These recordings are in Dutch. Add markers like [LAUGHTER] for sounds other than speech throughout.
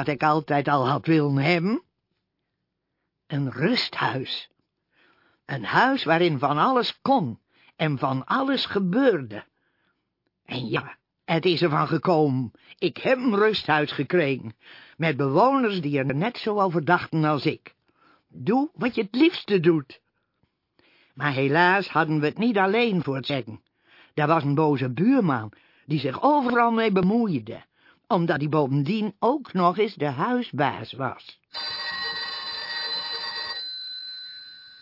Wat ik altijd al had willen hebben? Een rusthuis. Een huis waarin van alles kon en van alles gebeurde. En ja, het is ervan gekomen. Ik heb een rusthuis gekregen, met bewoners die er net zo over dachten als ik. Doe wat je het liefste doet. Maar helaas hadden we het niet alleen voor het zeggen. Daar was een boze buurman, die zich overal mee bemoeide, omdat hij bovendien ook nog eens de huisbaas was.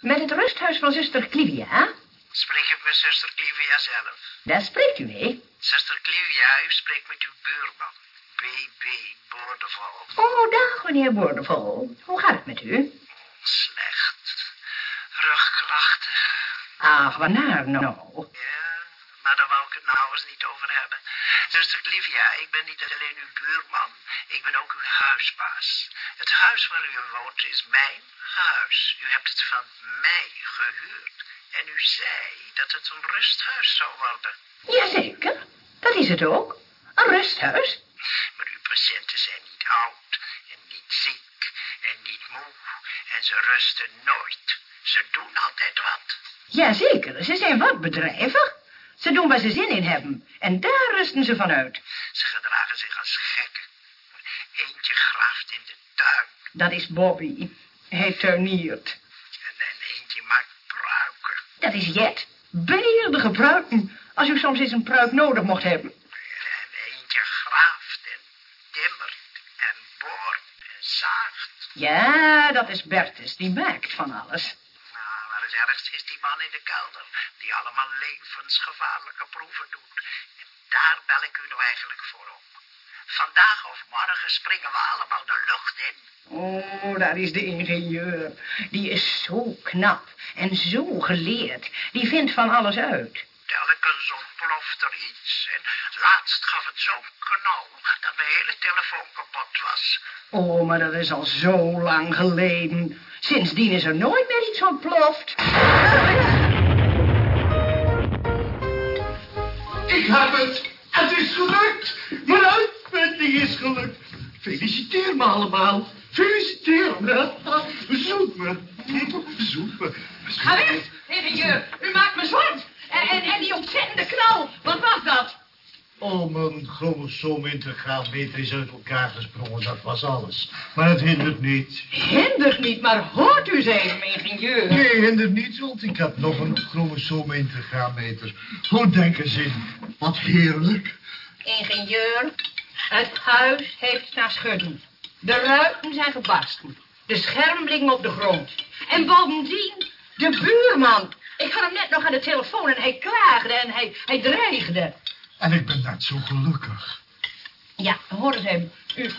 Met het rusthuis van zuster Clivia? Spreek ik met zuster Clivia zelf? Daar spreekt u mee. Zuster Clivia, u spreekt met uw buurman. B.B. Boordeval. Oh, dag, meneer Boordevol. Hoe gaat het met u? Slecht. Rugklachten. Ach, waarnaar nou? Maar daar wou ik het nou eens niet over hebben. Zuster Clivia, ik ben niet alleen uw buurman. Ik ben ook uw huisbaas. Het huis waar u woont is mijn huis. U hebt het van mij gehuurd. En u zei dat het een rusthuis zou worden. Jazeker, dat is het ook. Een rusthuis. Maar uw patiënten zijn niet oud en niet ziek en niet moe. En ze rusten nooit. Ze doen altijd wat. Jazeker, ze zijn wat bedrijvig. Ze doen waar ze zin in hebben. En daar rusten ze van uit. Ze gedragen zich als gekken. Eentje graaft in de tuin Dat is Bobby. Hij tuiniert. en, en eentje maakt pruiken. Dat is Jet. Beeldige pruiken. Als u soms eens een pruik nodig mocht hebben. En eentje graaft en timmert en boort en zaagt. Ja, dat is Bertus. Die maakt van alles. Nou, maar het ergste is die man in de kelder, die allemaal levensgevaarlijke proeven doet. En daar bel ik u nou eigenlijk voor op. Vandaag of morgen springen we allemaal de lucht in. Oh, daar is de ingenieur. Die is zo knap en zo geleerd. Die vindt van alles uit. Telkens ontploft er iets. En laatst gaf het zo'n knal dat mijn hele telefoon kapot was. Oh, maar dat is al zo lang geleden. Sindsdien is er nooit meer iets ontploft. Ik heb het. Het is gelukt. Mijn uitvinding is gelukt. Feliciteer me allemaal. Feliciteer me. Zoek me. Zoek me. Ga weg, ingenieur. U maakt me zwart. En, en, en die ontzettende knal. Wat was dat? Oh, mijn chromosoomintegraalmeter is uit elkaar gesprongen. Dat was alles. Maar het hindert niet. Hindert niet, maar hoort u ze even, ingenieur. Nee, hindert niet, want ik heb nog een chromosoomintegraalmeter. Hoe denken ze? Wat heerlijk. Ingenieur, het huis heeft naar schudden. De ruiten zijn gebarsten. De scherm liggen op de grond. En bovendien, de buurman. Ik had hem net nog aan de telefoon en hij klaagde en hij, hij dreigde. En ik ben net zo gelukkig. Ja, hoor eens even. U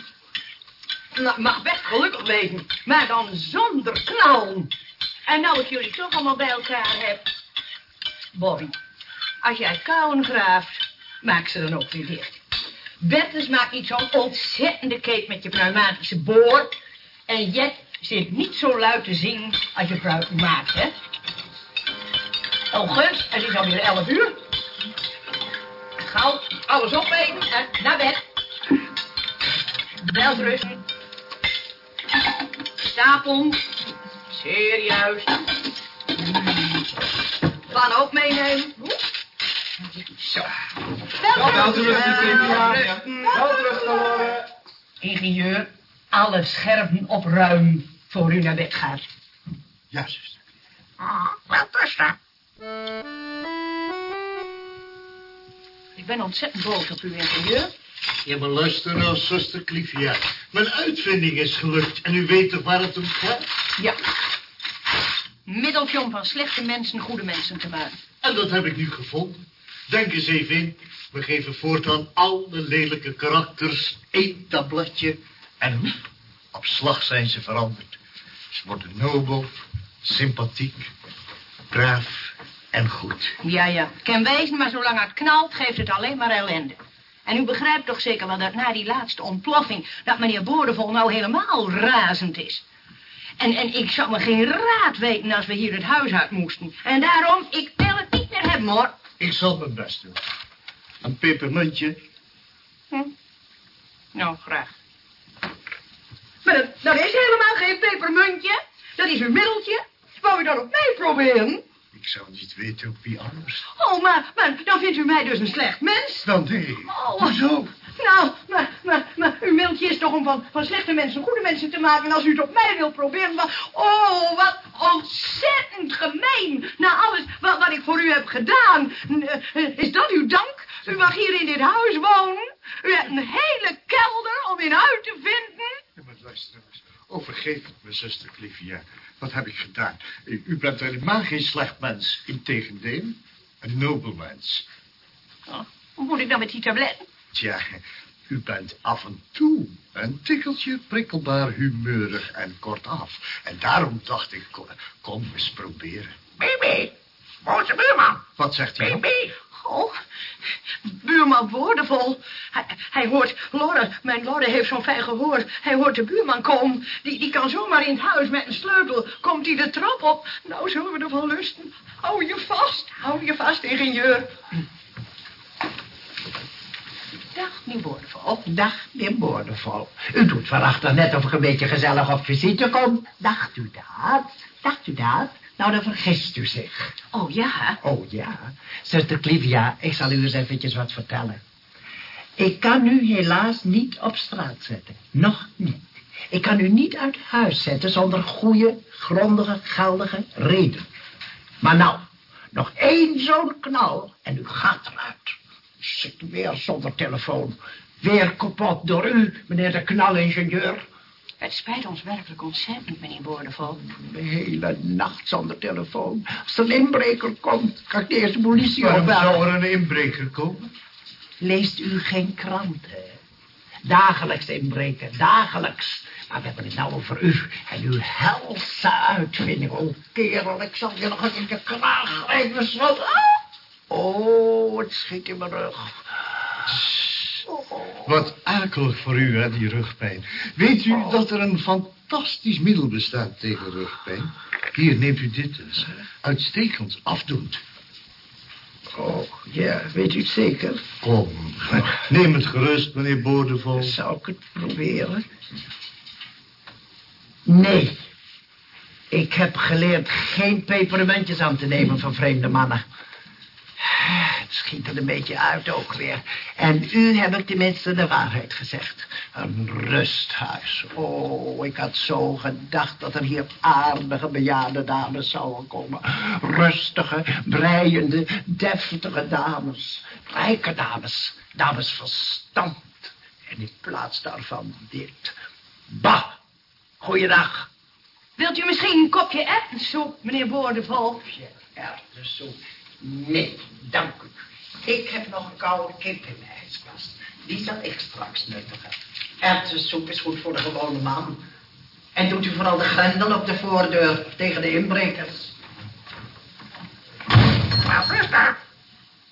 mag best gelukkig wezen, maar dan zonder knal. En nou ik jullie toch allemaal bij elkaar heb. Bobby, als jij kouwen graaft, maak ze dan ook weer dicht. Bertus maakt niet zo'n ontzettende keet met je pneumatische boor. En Jet zit niet zo luid te zingen als je pruik maakt, hè? Oh, Guns, het is alweer 11 uur. Gauw, alles opeten en naar bed. Welterusten. Stapel. Serieus. Van ook meenemen. Zo. Ingenieur, alle scherven opruimen voor u naar bed gaat. Ja, zuster. Ik ben ontzettend boos op u, ingenieur. Ja, maar luister nou, zuster Clivia. Mijn uitvinding is gelukt en u weet toch waar het om gaat? Ja. Middeltje om van slechte mensen goede mensen te maken. En dat heb ik nu gevonden. Denk eens even in. We geven voortaan alle lelijke karakters één tabletje. En op slag zijn ze veranderd. Ze worden nobel, sympathiek, braaf en goed. Ja, ja. Kan wezen, maar zolang het knalt, geeft het alleen maar ellende. En u begrijpt toch zeker wel dat na die laatste ontploffing... dat meneer Boordevol nou helemaal razend is. En, en ik zou me geen raad weten als we hier het huis uit moesten. En daarom, ik wil het niet meer hebben, hoor. Ik zal mijn best doen. Een pepermuntje. Hm? Nou, graag. Maar dat, dat is helemaal geen pepermuntje. Dat is een middeltje. Wou u dat op mij proberen? Ik zou niet weten op wie anders. Oh, maar, maar dan vindt u mij dus een slecht mens. Dan nee. Oh. Hoezo? Nou, maar, maar, maar uw middeltje is toch om van, van slechte mensen goede mensen te maken. En als u het op mij wil proberen, dan... Oh, wat ontzettend gemeen. Na alles wat, wat ik voor u heb gedaan. Eh, Is dat uw dank? U mag hier in dit huis wonen. U hebt een hele kelder om in uit te vinden. Ja, maar luister eens. Oh, vergeef het me, zuster Clivia. Wat heb ik gedaan? U, bent helemaal geen slecht mens. Integendeel, een nobel mens. Oh, hoe moet ik dan met die tabletten? Tja, u bent af en toe een tikkeltje prikkelbaar, humeurig en kortaf. En daarom dacht ik, kom, eens proberen. Baby, boze buurman. Wat zegt u? nou? Hij, hoort, Lorre, mijn Lorre heeft zo'n fijn gehoor. Hij hoort de buurman komen. Die, die kan zomaar in het huis met een sleutel. Komt hij de trap op. Nou zullen we ervan lusten. Hou je vast, hou je vast, ingenieur. Dag, meneer Woordenvol. Dag, meneer Boordevol. U doet vannacht net of ik een beetje gezellig op visite kom. Dacht u dat? Dacht u dat? Nou, dan vergist u zich. Oh ja, Oh ja, zuster Clivia, ik zal u eens eventjes wat vertellen. Ik kan u helaas niet op straat zetten. Nog niet. Ik kan u niet uit huis zetten zonder goede, grondige, geldige reden. Maar nou, nog één zo'n knal en u gaat eruit. Zit weer zonder telefoon. Weer kapot door u, meneer de knalingenieur. Het spijt ons werkelijk ontzettend, meneer Woordenvol. De hele nacht zonder telefoon. Als er een inbreker komt, ga ik de eerste politie Waarom opbellen. zou er een inbreker komen? Leest u geen kranten? Dagelijks inbreken, dagelijks. Maar we hebben het nou over u en uw helse uitvinding. Oh, kerel, ik zal je nog eens in de kraag grijpen. Ah! Oh, het schiet in mijn rug. Wat akelig voor u, hè, die rugpijn. Weet u dat er een fantastisch middel bestaat tegen rugpijn? Hier, neemt u dit eens. Uitstekend, afdoend. Oh, ja, weet u het zeker? Kom, neem het gerust, meneer Boordevol. Zou ik het proberen? Nee. Ik heb geleerd geen pepermuntjes aan te nemen van vreemde mannen. Schiet er een beetje uit ook weer. En u heb ik tenminste de waarheid gezegd. Een rusthuis. Oh, ik had zo gedacht dat er hier aardige bejaarde dames zouden komen. Rustige, breiende, deftige dames. Rijke dames. Dames van stand. En in plaats daarvan dit. Bah! Goeiedag. Wilt u misschien een kopje erwtensoep, meneer Boordevol? Erwtensoep. Nee, dank u. Ik heb nog een koude kip in mijn ijskast. Die zal ik straks nuttigen. Erwtensoep is goed voor de gewone man. En doet u vooral de grendel op de voordeur tegen de inbrekers.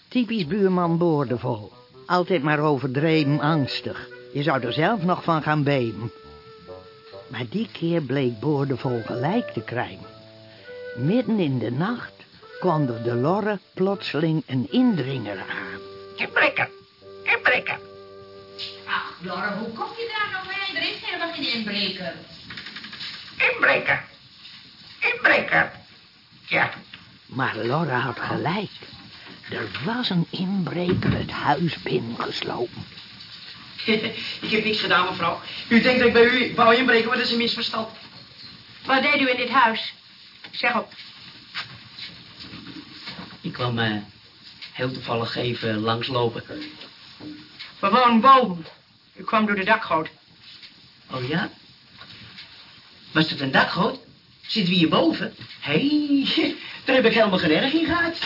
Typisch buurman Boordevol. Altijd maar overdreven angstig. Je zou er zelf nog van gaan beven. Maar die keer bleek Boordevol gelijk te krijgen. Midden in de nacht kwam er de Lorre plotseling een indringer aan. Inbreker. Inbreker. Ach, Lorre, hoe kom je daar nou bij? Er is helemaal geen inbreker. Inbreker. Inbreker. Ja, Maar Lorre had gelijk. Er was een inbreker het huis binnengeslopen. [LAUGHS] Ik heb niks gedaan, mevrouw. U denkt dat ik bij u wou inbreken, maar dat is een misverstand. Wat deed u in dit huis? Zeg op. Kwam eh, heel toevallig even langslopen. We wonen boven. U kwam door de dakgoot. Oh ja? Was het een dakgoot? Zitten we hierboven? Hé, hey, [LAUGHS] daar heb ik helemaal geen erg in gehad.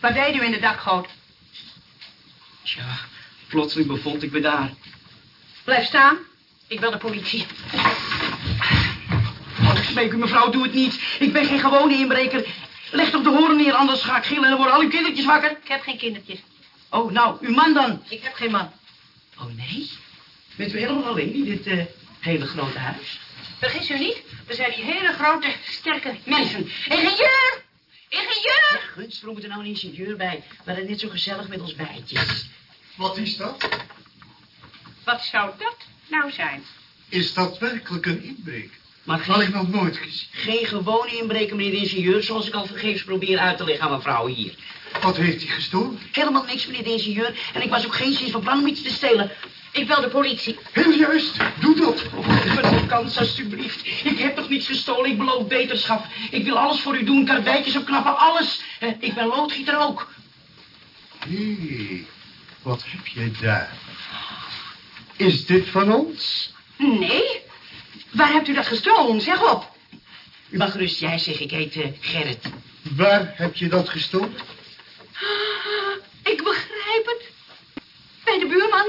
Wat deed u in de dakgoot? Tja, plotseling bevond ik me daar. Blijf staan. Ik wil de politie. Ik smeek u, mevrouw, doe het niet. Ik ben geen gewone inbreker. Leg toch de horen neer, anders ga ik gillen en dan worden al uw kindertjes wakker. Ik heb geen kindertjes. Oh, nou, uw man dan. Ik heb geen man. Oh, nee? Bent u helemaal alleen in dit eh, hele grote huis? Vergis u niet, we zijn die hele grote, sterke mensen. Ingenieur! Ingenieur! Gunst, er moet er nou een ingenieur bij. We hadden net zo gezellig met ons bijtjes. Wat is dat? Wat zou dat nou zijn? Is dat werkelijk een inbreek? Maar Had ik geen, nog nooit gezien. geen gewone inbreker, meneer de ingenieur, zoals ik al vergeefs probeer uit te leggen aan mevrouw hier. Wat heeft hij gestolen? Helemaal niks, meneer de ingenieur. En ik was ook geen zin van plan om iets te stelen. Ik wil de politie. Heel juist, doe dat. Geef een kans, alstublieft. Ik heb toch niets gestolen, ik beloof beterschap. Ik wil alles voor u doen, karweitjes opknappen, alles. Eh, ik ben loodgieter ook. Hé, wat heb jij daar? Is dit van ons? Nee? Waar hebt u dat gestolen? Zeg op. U mag gerust jij zeggen, ik heet eh, Gerrit. Waar heb je dat gestolen? Ah, Ik begrijp het. Bij de buurman.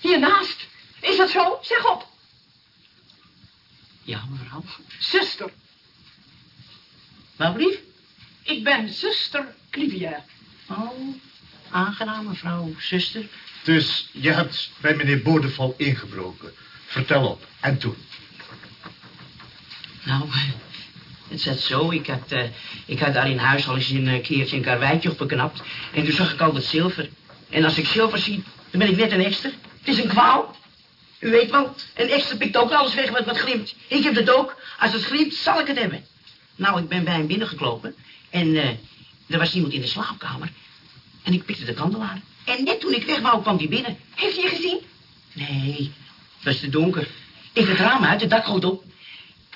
Hiernaast. Is dat zo? Zeg op. Ja, mevrouw. Zuster. Wat lief? Ik ben zuster Clivia. Oh, aangenaam, mevrouw, zuster. Dus je hebt bij meneer Bodeval ingebroken. Vertel op. En toen? Nou, het zat zo. Ik had, eh, ik had daar in huis al eens een eh, keertje een karweitje opgeknapt. En toen zag ik al dat zilver. En als ik zilver zie, dan ben ik net een ekster. Het is een kwaal. U weet wel, een ekster pikt ook alles weg wat wat glimt. Ik heb het ook. Als het glimt, zal ik het hebben. Nou, ik ben bij hem binnengeklopen. En eh, er was iemand in de slaapkamer. En ik pikte de kandelaar. En net toen ik weg wou, kwam die binnen. Heeft u je gezien? Nee, het was te donker. Ik het raam uit, de dakgoot op.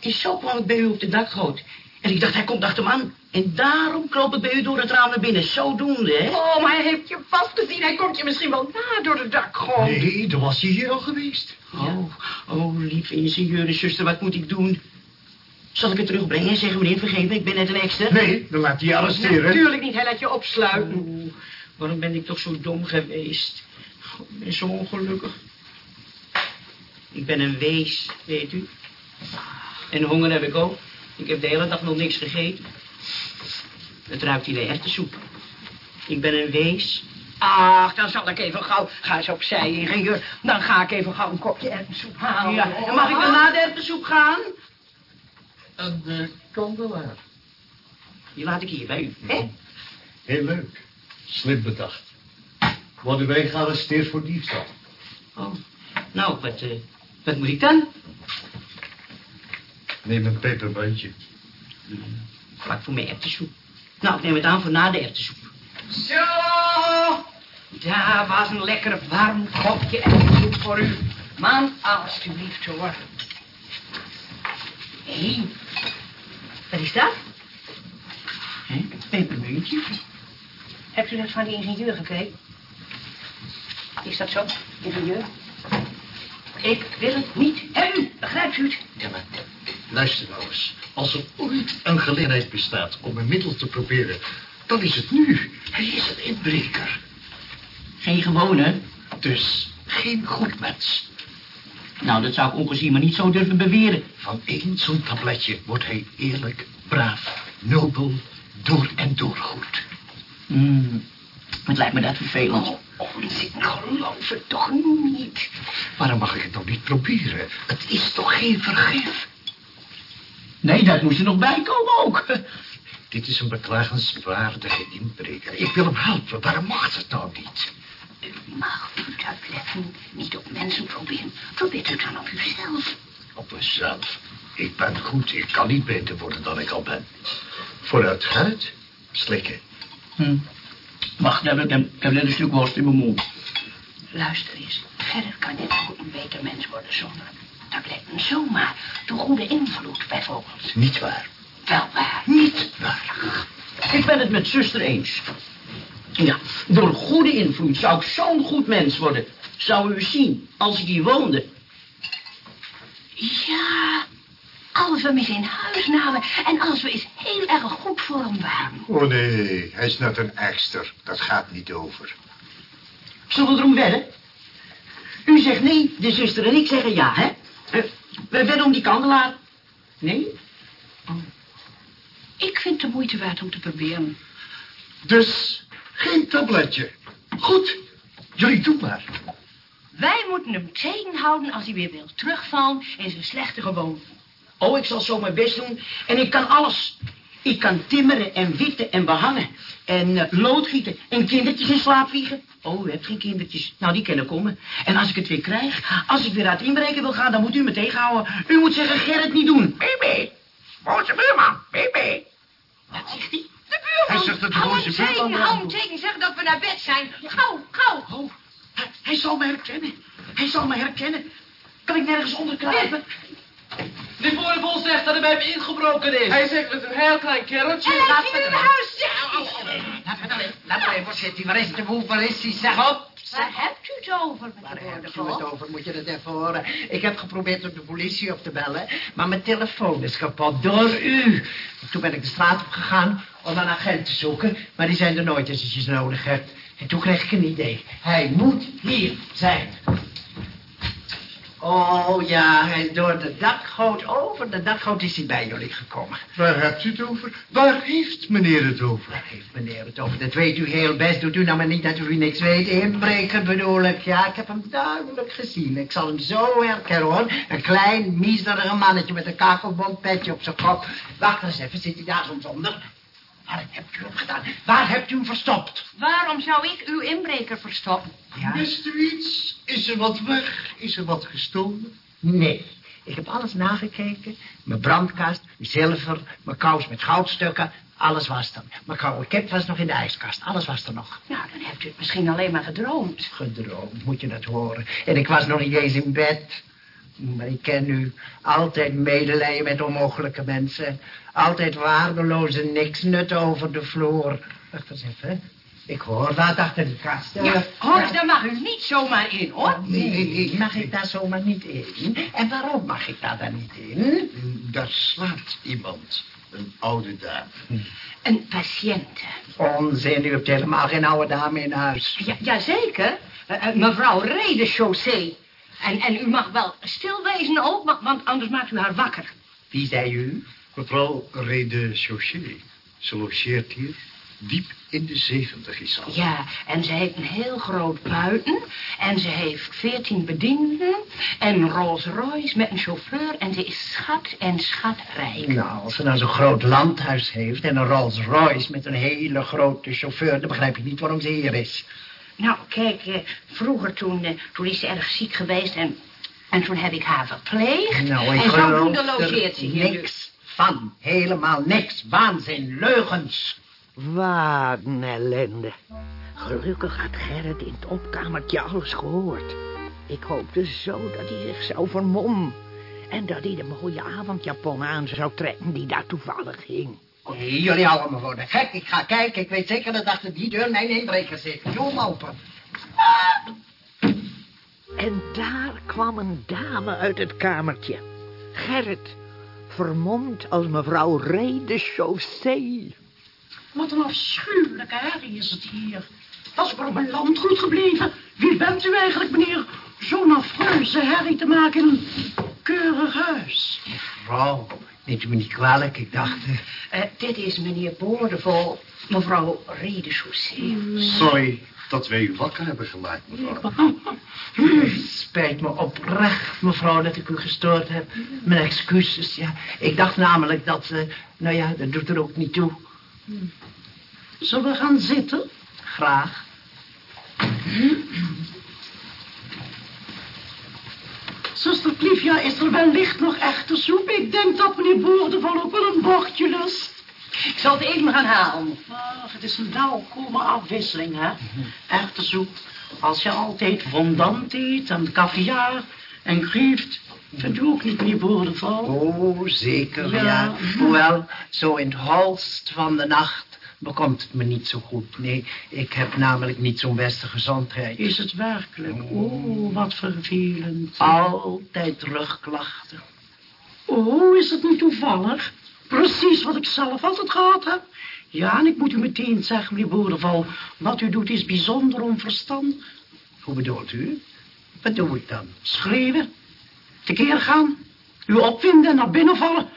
En zo kwam ik bij u op de dakgoot. En ik dacht, hij komt achter me aan. En daarom kroop ik bij u door het raam naar binnen. Zodoende, hè? Oh, maar hij heeft je vast gezien. Hij komt je misschien wel na door de dakgoot. Nee, dan was hij hier al geweest. Oh, oh, lieve ingenieur en zuster, wat moet ik doen? Zal ik het terugbrengen en zeggen, meneer, vergeef me, ik ben net een ekster? Nee, dan laat hij je arresteren. Natuurlijk niet. Hij laat je opsluiten. Oeh, waarom ben ik toch zo dom geweest? Oh, ik ben zo ongelukkig. Ik ben een wees, weet u. En honger heb ik ook. Ik heb de hele dag nog niks gegeten. Het ruikt hier naar erwtensoep. Ik ben een wees. Ach, dan zal ik even gauw... Ga eens opzij, ingenieur. Dan ga ik even gauw een kopje erwtensoep halen. Ja, en mag ik dan na de erwtensoep gaan? En de kandelaar. Die laat ik hier bij u. Hè? Heel leuk. Slim bedacht. Worden wij gearresteerd voor diefstal? Oh, nou, wat, eh, wat moet ik dan? Neem een peperbandje. Vlak voor mijn erwtensoep. Nou, ik neem het aan voor na de erwtensoep. Zo. Daar was een lekker warm kopje erwtensoep voor u. Man, alstublieft hoor. Hé. Hey. Wat is dat? Hè? Pepermuntje. Hebt u dat van die ingenieur gekregen? Is dat zo, ingenieur? Ik wil het niet hebben, begrijpt u het? Ja, maar luister nou eens. Als er ooit een gelegenheid bestaat om een middel te proberen, dan is het nu. Hij is een inbreker. Geen gewone. Dus geen goed mens. Nou, dat zou ik ongezien maar niet zo durven beweren. Van één zo'n tabletje wordt hij eerlijk, braaf, nobel, door en door goed. Hmm, het lijkt me dat vervelend. Onzin, geloof het toch niet. Waarom mag ik het nog niet proberen? Het is toch geen vergif? Nee, dat moest er nog bij komen ook. [LAUGHS] Dit is een beklagenswaardige inbreker. Ik wil hem helpen. Waarom mag het nou niet? U mag uw tabletten niet op mensen proberen. Probeert u dan op uzelf. Op mezelf. Ik ben goed. Ik kan niet beter worden dan ik al ben. Vooruit, Slikken. Hm. Wacht, daar heb ik, een stuk worst in mijn mond. Luister eens. Gerrit kan net goed een beter mens worden zonder tabletten. Zomaar. Door goede invloed bijvoorbeeld. Niet waar. Wel waar. Niet waar. Ik ben het met zuster eens. Ja, door goede invloed zou ik zo'n goed mens worden. Zou u zien, als ik hier woonde. Ja, Als we hem eens in huis namen en als we eens heel erg goed voor hem waren. Oh nee, hij is net een ekster. Dat gaat niet over. Zullen we erom wedden? U zegt nee, de zuster en ik zeggen ja, hè? We wedden om die kandelaar. Nee? Ik vind het de moeite waard om te proberen. Dus geen tabletje. Goed, jullie doen maar. Wij moeten hem tegenhouden als hij weer wil terugvallen in zijn slechte gewoonte. Oh, ik zal zo mijn best doen. En ik kan alles. Ik kan timmeren en witten en behangen. En eh, loodgieten en kindertjes in slaap wiegen. Oh, u hebt geen kindertjes. Nou, die kunnen komen. En als ik het weer krijg, als ik weer uit inbreken wil gaan, dan moet u me tegenhouden. U moet zeggen, Gerrit niet doen. Baby, boze buurman, baby. Wat zegt hij? De buurman! Hij zegt dat de boze buurman hou hem tegen. Zeg dat we naar bed zijn. Gauw, gauw. Oh, hij, hij zal me herkennen. Hij zal me herkennen. Kan ik nergens onderkruipen? De boerenbol zegt dat hij bij hem ingebroken is. Hij zegt met een heel klein kereltje. En hij is in uw huis, zeg. Laat me alleen. Laat me even zitten. Waar is de boel? Waar is hij? Zeg op. Waar hebt u het over, Waar meneer hebt u het over? Moet je het even horen? Ik heb geprobeerd om de politie op te bellen, maar mijn telefoon is kapot door u. Toen ben ik de straat op gegaan om een agent te zoeken, maar die zijn er nooit als je ze nodig hebt. En toen kreeg ik een idee. Hij moet hier zijn. Oh ja, hij is door de dakgoot over. De dakgoot is hij bij jullie gekomen. Waar hebt u het over? Waar heeft meneer het over? Waar heeft meneer het over? Dat weet u heel best. Doet u nou maar niet dat u niks weet. Inbreker bedoel ik. Ja, ik heb hem duidelijk gezien. Ik zal hem zo herkennen, hoor. Een klein, miserige mannetje met een kakelbond petje op zijn kop. Wacht eens even, zit hij daar soms onder? Waar hebt u hem gedaan? Waar hebt u hem verstopt? Waarom zou ik uw inbreker verstoppen? Ja? Wist u iets? Is er wat weg? Is er wat gestolen? Nee. Ik heb alles nagekeken. Mijn brandkast, mijn zilver, mijn kous met goudstukken. Alles was er. Mijn koude kip was nog in de ijskast. Alles was er nog. Nou, dan hebt u het misschien alleen maar gedroomd. Gedroomd, moet je dat horen. En ik was nog niet eens in bed. Maar ik ken u. Altijd medelijden met onmogelijke mensen. Altijd waardeloze niksnut over de vloer. Wacht eens even. Ik hoor wat achter die kast. Ja, hoor, daar mag u niet zomaar in, hoor. Nee, mag ik daar zomaar niet in? En waarom mag ik daar dan niet in? Daar slaapt iemand. Een oude dame. Een patiënte. Onzin, u hebt helemaal geen oude dame in huis. Ja, jazeker. Eh, eh, mevrouw Rede Chaussee. En, en u mag wel stil wezen ook, wa- want anders maakt u haar wakker. Wie zei u? Mevrouw Rede Chauché. Ze logeert hier. Diep in de zeventig is al. Ja, en ze heeft een heel groot buiten. En ze heeft veertien bedienden. En Rolls Royce met een chauffeur. En ze is schat en schatrijk. Nou, als ze nou zo'n groot landhuis heeft en een Rolls Royce met een hele grote chauffeur, dan begrijp ik niet waarom ze hier is. Nou, kijk, eh, vroeger toen, eh, toen is ze erg ziek geweest en, en toen heb ik haar verpleegd. Nou, ik en zodoende logeert ze er hier nu. niks van. Helemaal niks. Waanzin, leugens. Wat een ellende. Gelukkig had Gerrit in het opkamertje alles gehoord. Ik hoopte zo dat hij zich zou vermommen. En dat hij de mooie avondjapon aan zou trekken die daar toevallig hing. Nee, jullie houden me voor de gek. Ik ga kijken. Ik weet zeker dat achter die deur mijn inbreker zit. Doe hem open. En daar kwam een dame uit het kamertje. Gerrit, vermomd als mevrouw Rede Chaussee. Wat een afschuwelijke herrie is het hier. Was ik maar op mijn landgoed gebleven. Wie bent u eigenlijk, meneer? Zo'n affreuze herrie te maken in een keurig huis. Vrouw, neemt u me niet kwalijk. Ik dacht... eh, Eh, dit is meneer Boordevol, mevrouw Rede Chaussee. Sorry dat wij u wakker hebben gemaakt, mevrouw. Het spijt me oprecht, mevrouw, dat ik u gestoord heb. Mijn excuses, ja. Ik dacht namelijk dat... eh, nou ja, dat doet er ook niet toe. Zullen we gaan zitten? Graag. Zuster Clivia, is er wellicht nog echte soep? Ik denk dat meneer Boordevol ook wel een bordje lust. Ik zal het even gaan halen. Ach, het is een nauwkome afwisseling, hè? Echte soep. Als je altijd fondant eet en caviar en grieft, vindt u ook niet meneer Boordevol? Oh, zeker, ja. Ja. Hoewel, zo in het holst van de nacht bekomt het me niet zo goed. Nee, ik heb namelijk niet zo'n beste gezondheid. Is het werkelijk? Oh, wat vervelend. Altijd rugklachten. Oh, is het niet toevallig? Precies wat ik zelf altijd gehad heb. Ja, en ik moet u meteen zeggen, meneer Boerenval, wat u doet is bijzonder onverstandig. Hoe bedoelt u? Wat doe ik dan? Schreeuwen, tekeer gaan, u opwinden en naar binnen vallen.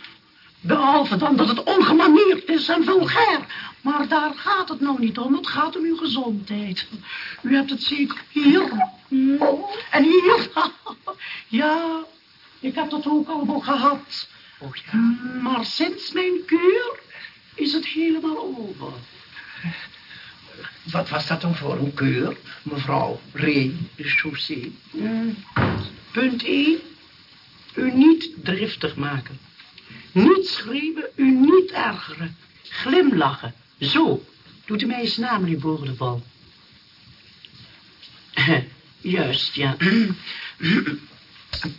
Behalve dan dat het ongemanierd is en vulgair. Maar daar gaat het nou niet om, het gaat om uw gezondheid. U hebt het zeker hier. Hm, En hier. [LAUGHS] Ja, ik heb dat ook allemaal gehad. Oh ja. Maar sinds mijn kuur is het helemaal over. Wat was dat dan voor een keur, mevrouw Ree de Chaussee? Hm, Punt 1. U niet driftig maken. Niet schreeuwen, u niet ergeren. Glimlachen. Zo. Doet u mij eens na, meneer. [LAUGHS] Juist, ja. [CLEARS THROAT]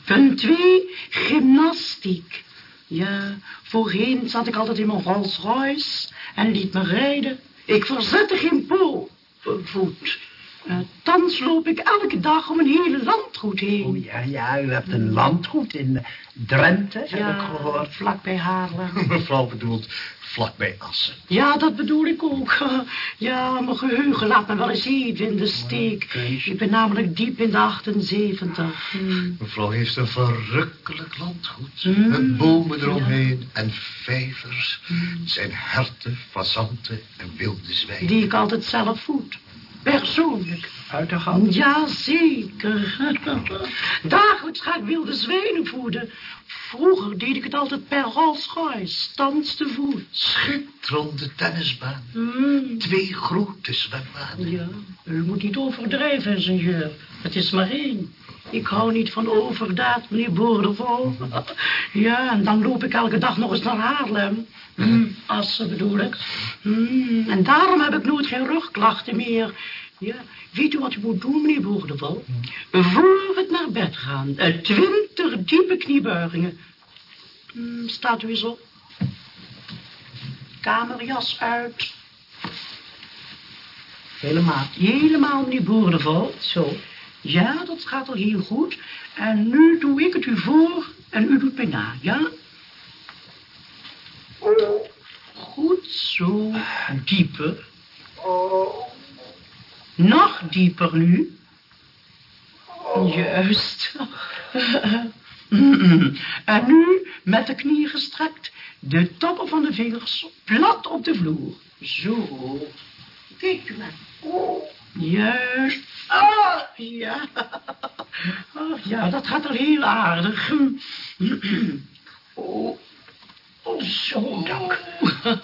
Punt 2. Gymnastiek. Ja, voorheen zat ik altijd in mijn Rolls Royce en liet me rijden. Ik verzette geen po, eh, voet. Eh, thans loop ik elke dag om een hele landgoed heen. Oh ja, ja, u hebt een landgoed in Drenthe, heb ik gehoord. vlakbij Haarlem. [LAUGHS] Mevrouw bedoelt vlakbij Assen. Ja, dat bedoel ik ook. [LAUGHS] Ja, mijn geheugen laat me wel eens even in de steek. Ik ben namelijk diep in de 78. Hm. Mevrouw heeft een verrukkelijk landgoed. Mm. Met bomen eromheen en vijvers. Het zijn herten, fazanten en wilde zwijnen. Die ik altijd zelf voed. Persoonlijk. Uit de hand? Ja, zeker. [LAUGHS] Dagelijks ga ik wilde zwijnen voeden. Vroeger deed ik het altijd per Royce, thans te voet. Schitterende tennisbaan. Hm. Twee grote zwembaden. Ja, u moet niet overdrijven, ingenieur. Het is maar één. Ik hou niet van overdaad, meneer Boerdeval. [LAUGHS] Ja, en dan loop ik elke dag nog eens naar Haarlem. Hm, Assen bedoel ik. Hm, en daarom heb ik nooit geen rugklachten meer. Ja, weet u wat u moet doen, meneer Boerdeval? Voor het naar bed gaan, eh, twintig diepe kniebuigingen. Hm, staat u eens op. Kamerjas uit. Helemaal. Helemaal, meneer Boerenval. Zo. Ja, dat gaat al heel goed. En nu doe ik het u voor en u doet mij na, ja? Goed zo. Dieper. Nog dieper nu. Juist. En nu met de knieën gestrekt, de toppen van de vingers plat op de vloer. Zo. Kijk maar. Juist. Ah, ja. Ja, dat gaat al heel aardig. Oh, oh zo, dank. [LAUGHS]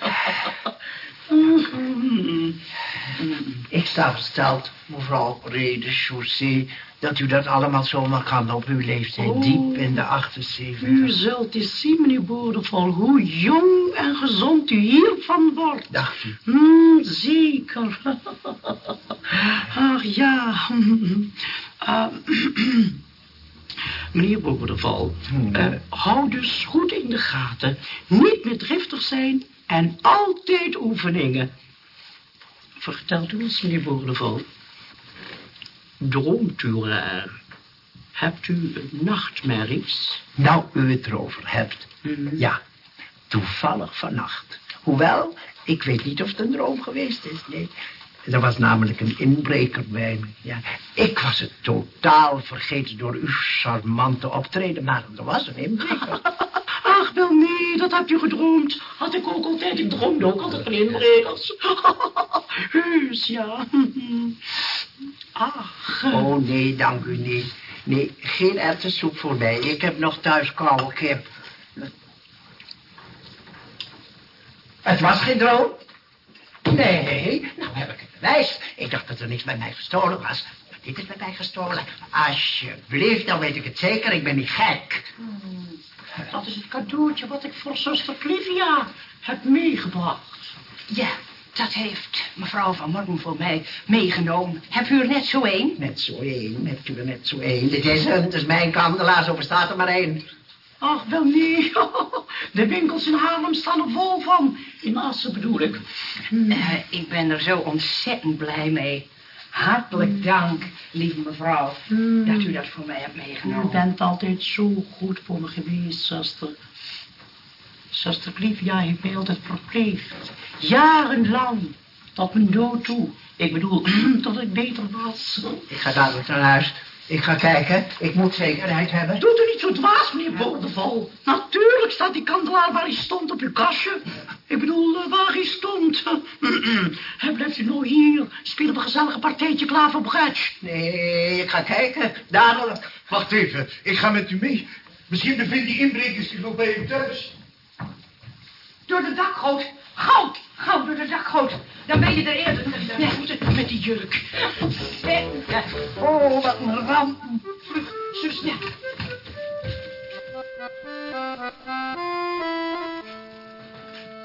Ik sta versteld, mevrouw Rede Chaussee, dat u dat allemaal zomaar kan op uw leeftijd, Oh. diep in de 78. U zult eens zien, meneer Boerenval, hoe jong en gezond u hiervan wordt. Dacht u? Hmm, zeker. [LAUGHS] Ach ja. Eh, [CLEARS THROAT] [CLEARS THROAT] meneer Boerenval, Hmm. eh, hou dus goed in de gaten. Niet meer driftig zijn en altijd oefeningen. Vertelt u eens, meneer Boerenval. Droomt u raar? Hebt u nachtmerries? Nou, u het erover hebt. Mhm. Ja, toevallig vannacht. Hoewel, ik weet niet of het een droom geweest is, nee. Er was namelijk een inbreker bij me, ja. Ik was het totaal vergeten door uw charmante optreden, maar er was een inbreker. [LAUGHS] Ach, wel nee, dat hebt u gedroomd. Had ik ook altijd. Ik droomde ook altijd van inbrekers. [LAUGHS] Heus, ja. [LAUGHS] Ach. Oh, nee, dank u niet. Nee, geen erwtensoep voor mij. Ik heb nog thuis koude kip. Het was geen droom? Nee, nou heb ik dacht dat er niks bij mij gestolen was. Maar dit is bij mij gestolen. Alsjeblieft, dan weet ik het zeker. Ik ben niet gek. Dat is het cadeautje wat ik voor zuster Clivia heb meegebracht. Ja, dat heeft mevrouw van Morgen voor mij meegenomen. Heb u er net zo één? Net zo één, hebt u er net zo één. Dit is hem, het is mijn kandelaar, zo bestaat er maar één. Ach, wel nee. [LAUGHS] De winkels in Haarlem staan er vol van. In Assen bedoel ik. Eh, ik ben er zo ontzettend blij mee. Hartelijk dank, lieve mevrouw, dat u dat voor mij hebt U meegenomen. bent altijd zo goed voor me geweest, zuster. Zuster Clivia heeft mij altijd verpleegd. Jarenlang. Tot mijn dood toe. Ik bedoel, [CLEARS THROAT] tot ik beter was. Ik ga dadelijk naar huis. Ik ga kijken. Ik moet zekerheid hebben. Doet u niet zo dwaas, meneer Boordeval. Natuurlijk staat die kandelaar waar hij stond op uw kastje. Ik bedoel, eh, waar hij stond. [CLEARS THROAT] Hij blijft u nou hier. Spelen we een gezellige partijtje klaar voor Bretsch. Nee, ik ga kijken. Dadelijk. Wacht even, ik ga met u mee. Misschien bevinden die inbrekers zich nog bij u thuis. Door de dakgoot. Goud, goud door de dakgoot. Dan ben je er eerder. Net met die jurk. Oh, wat een ramp. Vlug, zo snel.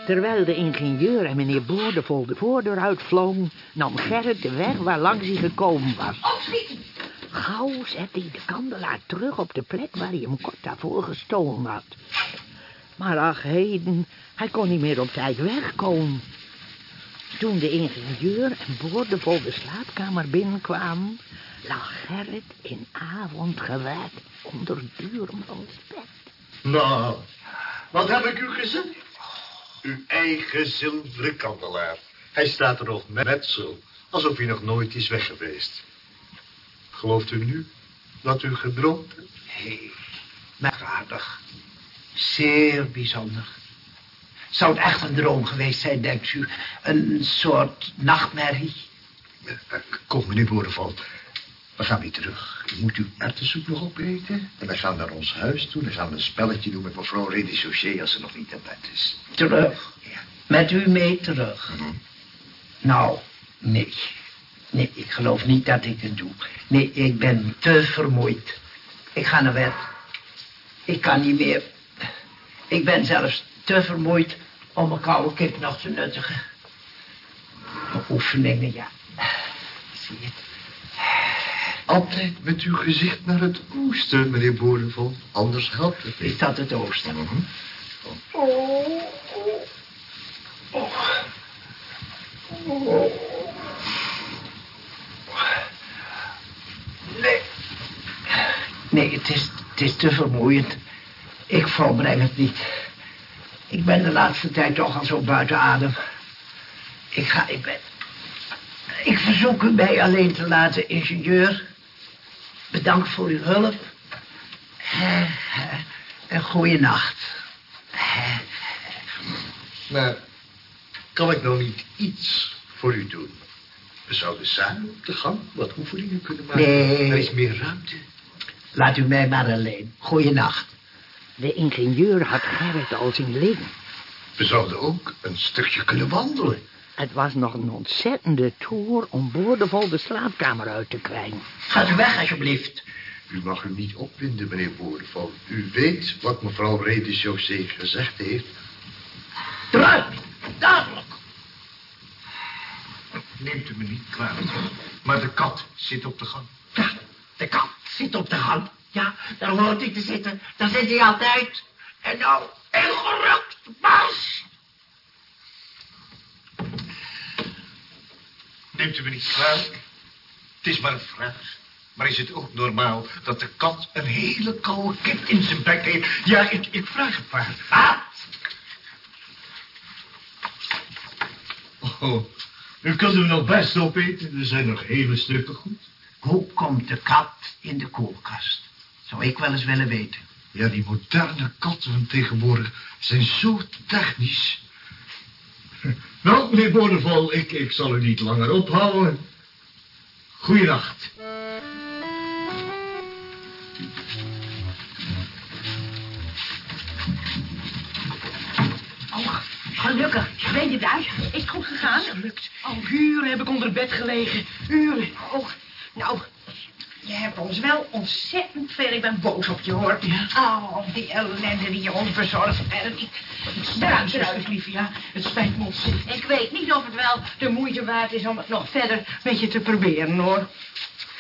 Terwijl de ingenieur en meneer Boordevol de voordeur uitvlogen... nam Gerrit de weg waar langs hij gekomen was. Opschieten. Gauw zette hij de kandelaar terug op de plek waar hij hem kort daarvoor gestolen had. Maar ach heden, hij kon niet meer op tijd wegkomen. Toen de ingenieur en Boordevol de slaapkamer binnenkwamen... lag Gerrit in avondgewaad onder Buurmans bed. Nou, wat heb ik u gezegd? Uw eigen zilveren kandelaar. Hij staat er nog met zo, alsof hij nog nooit is weg geweest. Gelooft u nu dat u gedroomd hebt? Hé, merkwaardig. Zeer bijzonder. Zou het echt een droom geweest zijn, denkt u? Een soort nachtmerrie? Kom, meneer Boerenval. We gaan weer terug. U moet uw erwtensoep nog opeten. En wij gaan naar ons huis toe. Dan gaan we een spelletje doen met mevrouw Redissocier als ze nog niet aan bed is. Terug. Met u mee terug. Nou, nee. Nee, ik geloof niet dat ik het doe. Nee, ik ben te vermoeid. Ik ga naar bed. Ik kan niet meer. Ik ben zelfs te vermoeid om een koude kip nog te nuttigen. Oefeningen, ja. Zie je het? Altijd met uw gezicht naar het oosten, meneer Boerenval. Anders helpt het niet. Is dat het oosten? Nee. Nee, het is, het is te vermoeiend. Ik volbreng het niet. Ik ben de laatste tijd toch al zo buiten adem. Ik ga, ik ben... Ik verzoek u mij alleen te laten, ingenieur. Bedankt voor uw hulp. En goeie nacht. Maar kan ik nou niet iets voor u doen? We zouden samen op de gang wat oefeningen kunnen maken. Nee. Er is meer ruimte. Laat u mij maar alleen. Goeie nacht. De ingenieur had Gerrit al zien liggen. We zouden ook een stukje kunnen wandelen. Het was nog een ontzettende toer om boordevol de slaapkamer uit te krijgen. Gaat u weg, alsjeblieft. U mag u niet opwinden, meneer Boerenval. U weet wat mevrouw Redissocier gezegd heeft. Eruit! Dadelijk! Neemt u me niet kwalijk. Maar de kat zit op de gang. Ja, de kat zit op de gang. Ja, daar hoort hij te zitten. Daar zit hij altijd. En nou, ingerukt, Bas! Neemt u me niet kwalijk. Het is maar een vraag. Maar is het ook normaal dat de kat een hele koude kip in zijn bek heeft? Ja, ik, ik vraag het maar. Ah, Oh, u kunt hem nog best opeten. Er zijn nog hele stukken goed. hoe komt de kat in de koelkast? Zou ik wel eens willen weten. Ja, die moderne katten van tegenwoordig zijn zo technisch. [LAUGHS] Nou, meneer Bodeval, ik, ik zal u niet langer ophouden. Goeienacht. Oh, gelukkig. Ben je thuis? Is het goed gegaan? Gelukt. Al uren heb ik onder het bed gelegen. Uren. Oh, nou, je hebt ons wel ontzettend veel. Ik ben boos op je, hoor. Ja? Oh, die ellende die je ons bezorgd hebt. Eruit, eruit, Livia. Het spijt me ontzettend. Ik weet niet of het wel de moeite waard is om het nog verder met je te proberen, hoor.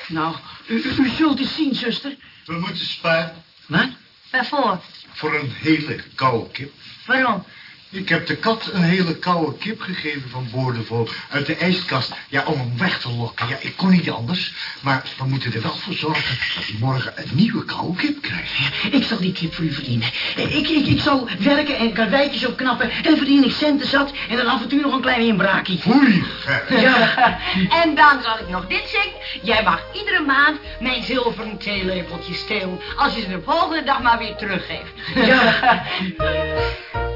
Nou, u, u, u zult eens zien, zuster. We moeten sparen Wat? Waarvoor? voor een hele koude kip. Waarom? Ik heb de kat een hele koude kip gegeven van Boordevol uit de ijskast. Ja, om hem weg te lokken. Ja, ik kon niet anders. Maar we moeten er wel voor zorgen dat hij morgen een nieuwe koude kip krijgt. Ik zal die kip voor u verdienen. Ik, ik, ik zal werken en karweitjes opknappen en verdien ik centen zat en dan af en toe nog een klein inbraakje. Oei, Ja. [LAUGHS] En dan zal ik nog dit zeggen. Jij mag iedere maand mijn zilveren theelepeltje stelen. Als je ze de volgende dag maar weer teruggeeft. Ja. [LAUGHS]